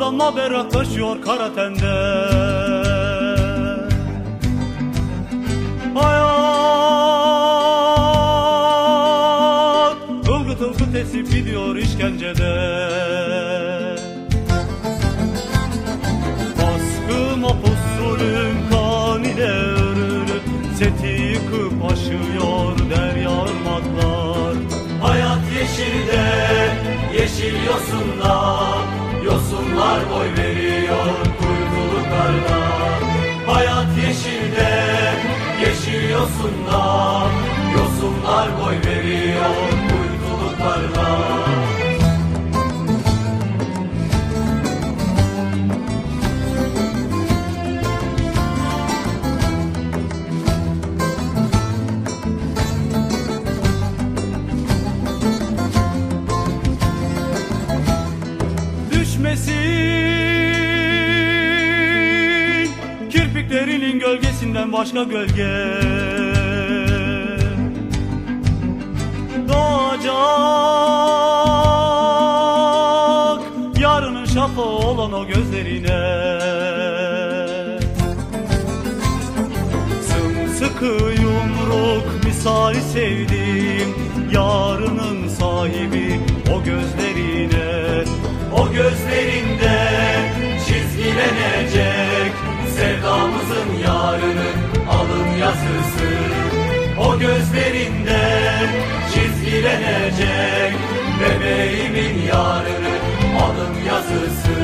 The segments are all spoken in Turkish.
Damla berrak taşıyor kara tende Hayat ılgıt ılgıt esip gidiyor işkencede. Baskı mapusulün kan ile örülü Seti yıkıp aşıyor derya ırmaklar Hayat yeşilde, yeşil yosunda Yosunlar boy veriyor kuytulu karda Hayat yeşilde, yeşil yosunda Yosunlar boy veriyor kuytulu kirpiklerinin gölgesinden başka gölge. Doğacak yarının şafağı olan o gözlerine. Sımsıkı yumruk misali sevdiğim Yarının sahibi o gözlerine. O gözlerinde çizgilenecek Bebeğimin yarının alın yazısı.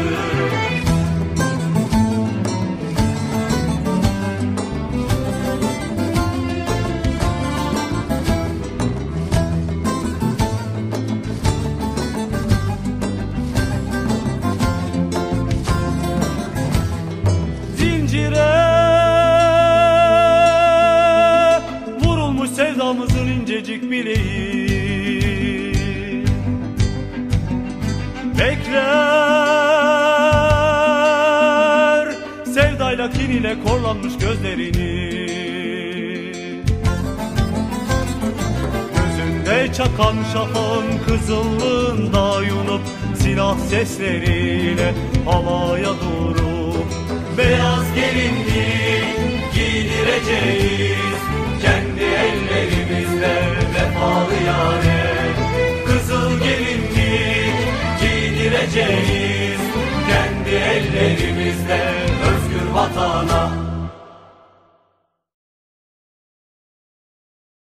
İncecik bileği Bekler sevdayla kin ile korlanmış gözlerini. Gözünde çakan şafağın kızıllığında yunup Silah sesleriyle havaya durup Beyaz gelinlik Kendi ellerimizle